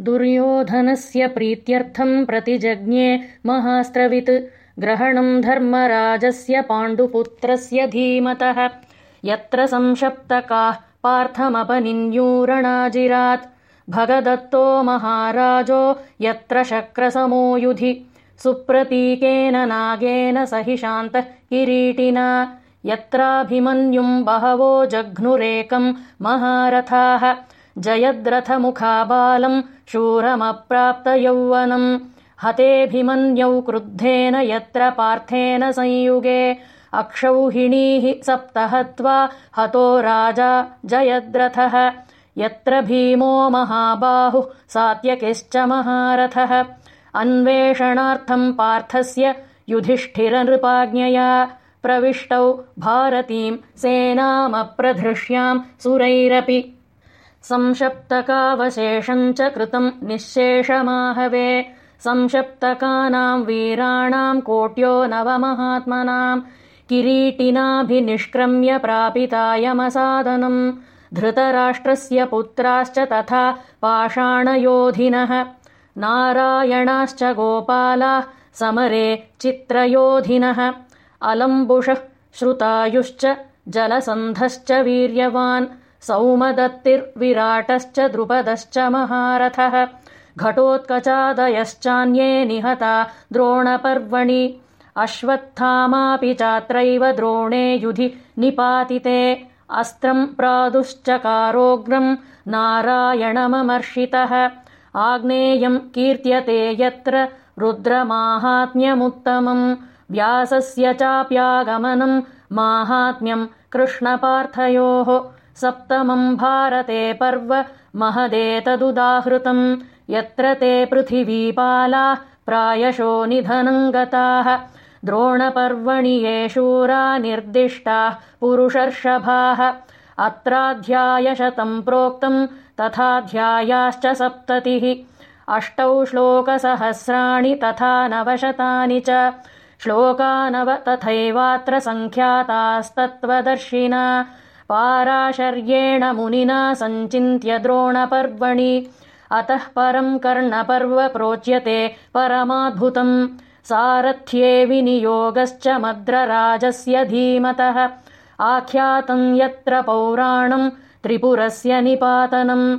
दुर्योधनस्य प्रीत्यर्थम् प्रतिजज्ञे महास्त्रवित्। ग्रहणम् धर्मराजस्य पाण्डुपुत्रस्य धीमतः। यत्र संशप्तकाः पार्थमपनिन्यूरणाजिरात्। भगदत्तो महाराजो यत्र शक्रसमो युधि सुप्रतीकेन नागेन सहि शान्तः किरीटिना यत्राभिमन्युम् बहवो जघ्नुरेकम् महारथाः जयद्रथमुखाबालम् शूरमप्राप्तयौवनम् हतेऽभिमन्यौ क्रुद्धेन यत्र पार्थेन संयुगे। अक्षौहिणीः सप्त हत्वा हतो राजा जयद्रथः। यत्र भीमो महाबाहुः सात्यकिश्च महारथः। अन्वेषणार्थम् पार्थस्य युधिष्ठिरनृपाज्ञया प्रविष्टौ भारतीम् सेनामप्रधृष्याम् सुरैरपि संशप्तकावशेषम् च कृतम् निःशेषमाहवे। संशप्तकानाम् वीराणाम् कोट्यो नवमहात्मनाम् किरीटिनाभिनिष्क्रम्य प्रापितायमसादनम् धृतराष्ट्रस्य पुत्राश्च तथा पाषाणयोधिनः। नारायणाश्च गोपालाः समरे चित्रयोधिनः। अलम्बुषः श्रुतायुश्च जलसन्धश्च वीर्यवान् सौमदत्तिर्विराटश्च द्रुपदश्च महारथः। घटोत्कचादयश्चान्ये निहता द्रोणपर्वणि। अश्वत्थामापि चात्रैव द्रोणे युधि निपातिते। अस्त्रम् प्रादुश्चकारोग्रम् नारायणममर्षितः। आग्नेयम् कीर्त्यते यत्र रुद्रमाहात्म्यमुत्तमम्। व्यासस्य चाप्यागमनम् माहात्म्यम् कृष्णपार्थयोः सप्तमम् भारते पर्व महदेतदुदाहृतम् यत्र ते पृथिवीपालाः प्रायशो निधनम् गताः। द्रोणपर्वणि ये शूरा निर्दिष्टाः पुरुषर्षभाः। अत्राध्यायशतम् प्रोक्तम् तथाध्यायाश्च सप्ततिः। अष्टौ श्लोकसहस्राणि तथा नवशतानि च। श्लोकानव तथैवात्र सङ्ख्यातास्तत्त्वदर्शिना पाराशर्येण मुनिना सञ्चिन्त्य द्रोणपर्वणि। अतः परम् कर्णपर्व प्रोच्यते परमाद्भुतम्। सारथ्ये विनियोगश्च मद्रराजस्य धीमतः। आख्यातम् यत्र पौराणम् त्रिपुरस्य निपातनम्